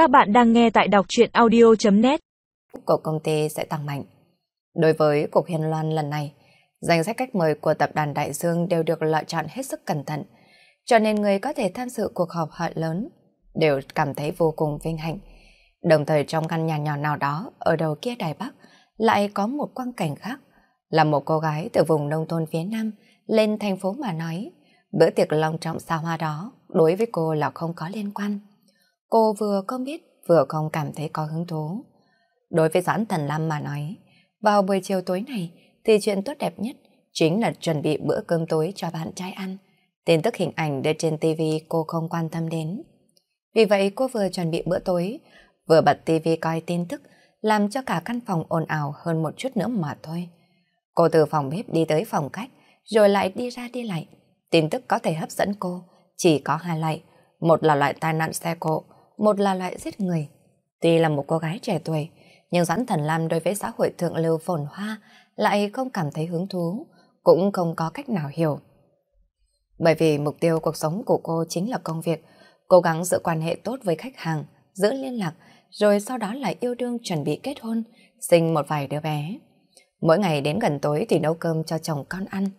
Các bạn đang nghe tại đọc truyện audio.net Của công ty sẽ tăng mạnh. Đối với cuộc hiên loan lần này, danh sách khách mời của tập đoàn Đại Dương đều được lựa chọn hết sức cẩn thận, cho nên người có thể tham dự cuộc họp hội lớn đều cảm thấy vô cùng vinh hạnh. Đồng thời trong căn nhà nhỏ nào đó ở đầu kia Đài Bắc lại có một quang cảnh khác, là một cô gái từ vùng nông thôn phía Nam lên thành phố mà nói, bữa tiệc long trọng xa hoa đó đối với cô là không có liên quan. Cô vừa không biết vừa không cảm thấy có hứng thú. Đối với Doãn Thần Lam mà nói, vào buổi chiều tối này thì chuyện tốt đẹp nhất chính là chuẩn bị bữa cơm tối cho bạn trai ăn. Tin tức hình ảnh đưa trên TV cô không quan tâm đến. Vì vậy cô vừa chuẩn bị bữa tối, vừa bật TV coi tin tức, làm cho cả căn phòng ồn ào hơn một chút nữa mà thôi. Cô từ phòng bếp đi tới phòng khách, rồi lại đi ra đi lại. Tin tức có thể hấp dẫn cô, chỉ có hai loại. Một là loại tai nạn xe cộ, một là loại giết người. Tuy là một cô gái trẻ tuổi, nhưng Doãn Thần Lam đối với xã hội thượng lưu phồn hoa lại không cảm thấy hứng thú, cũng không có cách nào hiểu. Bởi vì mục tiêu cuộc sống của cô chính là công việc, cố gắng giữ quan hệ tốt với khách hàng, giữ liên lạc, rồi sau đó lại yêu đương chuẩn bị kết hôn, sinh một vài đứa bé. Mỗi ngày đến gần tối thì nấu cơm cho chồng con ăn.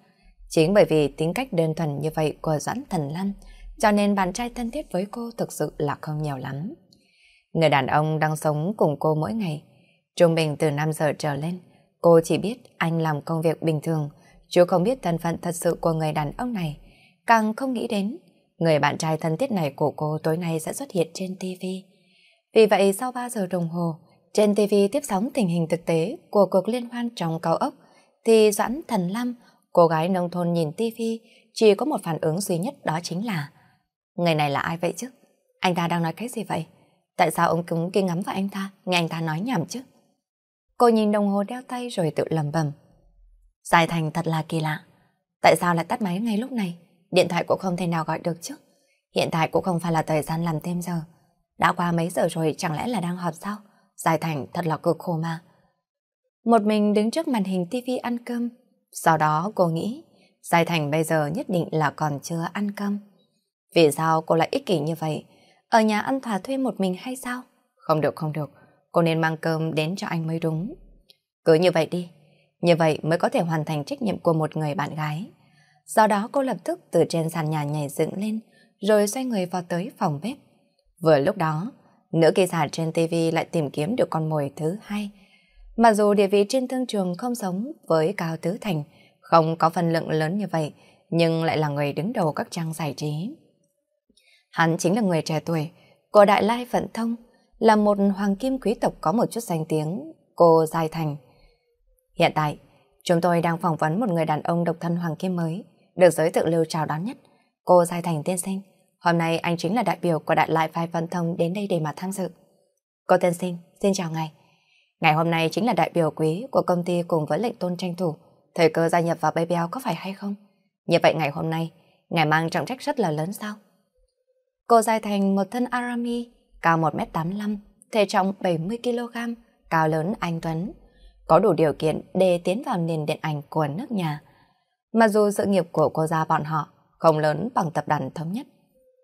Chính bởi vì tính cách đơn thuần như vậy của Doãn Thần Lam, cho nên bạn trai thân thiết với cô thực sự là không nhiều lắm. Người đàn ông đang sống cùng cô mỗi ngày, trung bình từ 5 giờ trở lên, cô chỉ biết anh làm công việc bình thường, chứ không biết thân phận thật sự của người đàn ông này, càng không nghĩ đến người bạn trai thân thiết này của cô tối nay sẽ xuất hiện trên TV. Vì vậy sau 3 giờ đồng hồ, trên TV tiếp sóng tình hình thực tế của cuộc liên hoan trong cao ốc, thì Doãn Thần Lâm, cô gái nông thôn nhìn TV, chỉ có một phản ứng duy nhất đó chính là Người này là ai vậy chứ? Anh ta đang nói cái gì vậy? Tại sao ông cứng kia ngắm vào anh ta, nghe anh ta nói nhảm chứ? Cô nhìn đồng hồ đeo tay rồi tự lầm bầm. Giải Thành thật là kỳ lạ. Tại sao lại tắt máy ngay lúc này? Điện thoại cũng không thể nào gọi được chứ. Hiện tại cũng không phải là thời gian làm thêm giờ. Đã qua mấy giờ rồi chẳng lẽ là đang họp sao? Giải Thành thật là cực khổ mà. Một mình đứng trước màn hình tivi ăn cơm. Sau đó cô nghĩ Giải Thành bây giờ nhất định là còn chưa ăn cơm. Vì sao cô lại ích kỷ như vậy? Ở nhà ăn thỏa thuê một mình hay sao? Không được, không được. Cô nên mang cơm đến cho anh mới đúng. Cứ như vậy đi. Như vậy mới có thể hoàn thành trách nhiệm của một người bạn gái. Do đó cô lập tức từ trên sàn nhà nhảy dựng lên, rồi xoay người vào tới phòng bếp. Vừa lúc đó, nữ kỳ giả trên TV lại tìm kiếm được con mồi thứ hai. Mặc dù địa vị trên thương trường không giống với Cao Tứ Thành, không có phần lượng lớn như vậy, nhưng lại là người đứng đầu các trang giải trí. Hắn chính là người trẻ tuổi của Đại Lai Phận Thông, là một hoàng kim quý tộc có một chút danh tiếng, cô Giai Thành. Hiện tại, chúng tôi đang phỏng vấn một người đàn ông độc thân hoàng kim mới, được giới tự lưu chào đón nhất. Cô Giai Thành tiên sinh, hôm nay anh chính là đại biểu của Đại Lai Phai Phận Thông đến đây để mà tham dự. Cô tiên sinh, xin chào ngài. Ngày hôm nay chính là đại biểu quý của công ty cùng với lệnh tôn tranh thủ, thời cơ gia nhập vào BBL có phải hay không? Như vậy ngày hôm nay, ngài mang trọng trách rất là lớn sao? Cô dài thành một thân arami, cao 1m85, thể trọng 70kg, cao lớn anh Tuấn. Có đủ điều kiện để tiến vào nền điện ảnh của nước nhà. Mặc dù sự nghiệp của cô gia bọn họ không lớn bằng tập đoàn thống nhất,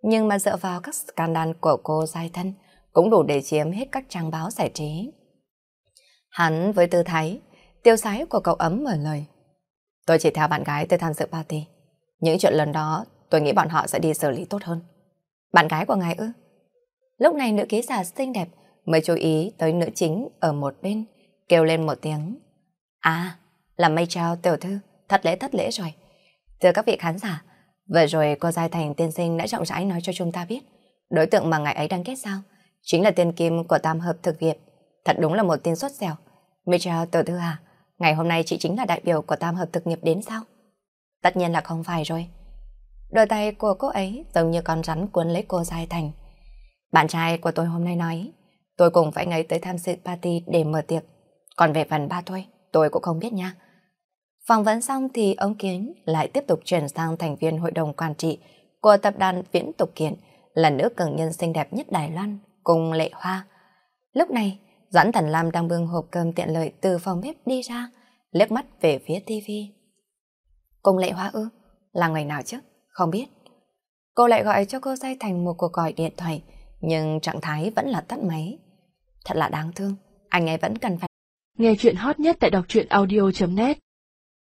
nhưng mà dựa vào các scandal của cô giai thân cũng đủ để chiếm hết các trang báo giải trí. Hắn với tư thái, tiêu sái của cậu ấm mở lời. Tôi chỉ theo bạn gái tới tham dự party. Những chuyện lần đó tôi nghĩ bọn họ sẽ đi xử lý tốt hơn. Bạn gái của ngài ư? Lúc này nữ ký giả xinh đẹp mới chú ý tới nữ chính ở một bên, kêu lên một tiếng. À, là mây trao tiểu thư, thật lễ thất lễ rồi. Thưa các vị khán giả, vừa rồi cô Giai Thành tiên sinh đã rộng rãi nói cho chúng ta biết đối tượng mà ngài ấy đang kết giao chính là tiền kim của Tam Hợp Thực Nghiệp. Thật đúng là một tin xuất dẻo. Michelle tiểu thư à, ngày hôm nay chị chính là đại biểu của Tam Hợp Thực Nghiệp đến sao? Tất nhiên là không phải rồi. Đôi tay của cô ấy giống như con rắn cuốn lấy cô dài thành. Bạn trai của tôi hôm nay nói, tôi cùng phải ngay tới tham dự party để mở tiệc. Còn về phần ba thôi, tôi cũng không biết nha. Phỏng vấn xong thì ông Kiến lại tiếp tục chuyển sang thành viên hội đồng quản trị của tập đoàn Viễn Tục Kiện, là nữ cường nhân xinh đẹp nhất Đài Loan, cùng Lệ Hoa. Lúc này, Doãn Thần Lam đang bưng hộp cơm tiện lợi từ phòng bếp đi ra, liếc mắt về phía tivi. Cùng Lệ Hoa ư? Là người nào chứ? Không biết. Cô lại gọi cho cô Giai Thành một cuộc gọi điện thoại, nhưng trạng thái vẫn là tắt máy. Thật là đáng thương, anh ấy vẫn cần phải... Nghe chuyện hot nhất tại đọc truyện audio.net